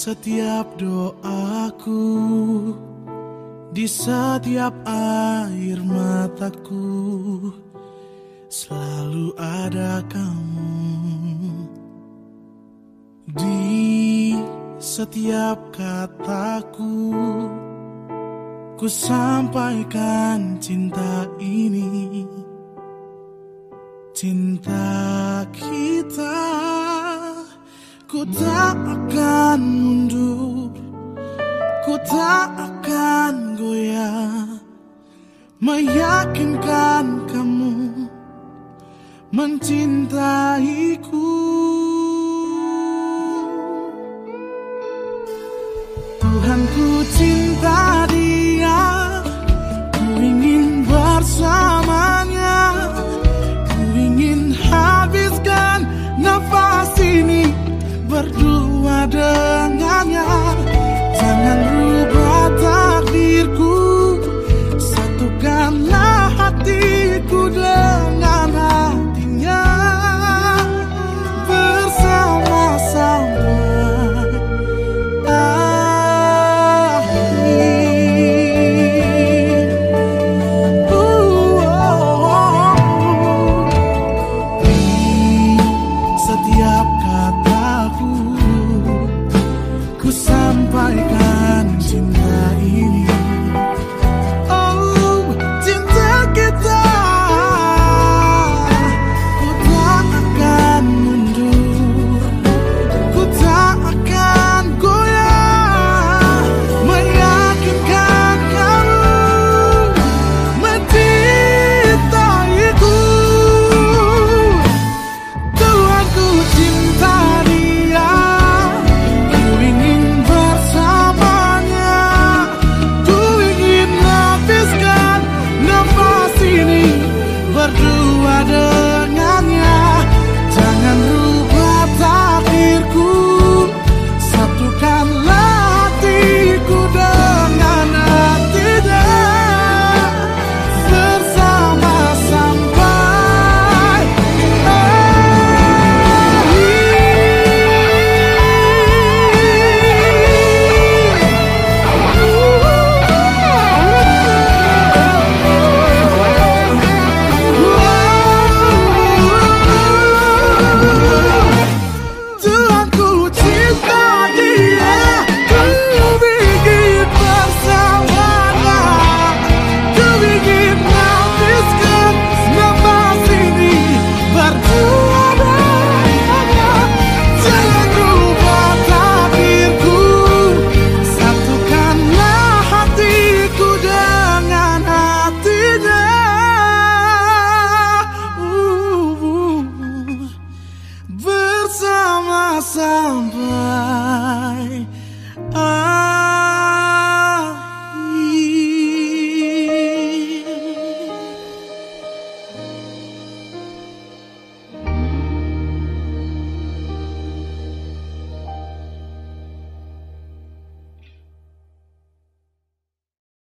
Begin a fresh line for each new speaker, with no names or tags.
setiap doaku di setiap air mataku selalu ada kamu. Di setiap kataku ku sampaikan cinta ini. Cinta ku tak akan mundur. Ku tak akan goyah. Meyakinkan kamu mencintaiku. Tuhan ku cinta dia. Ku ingin bersamanya by berdua Somebody.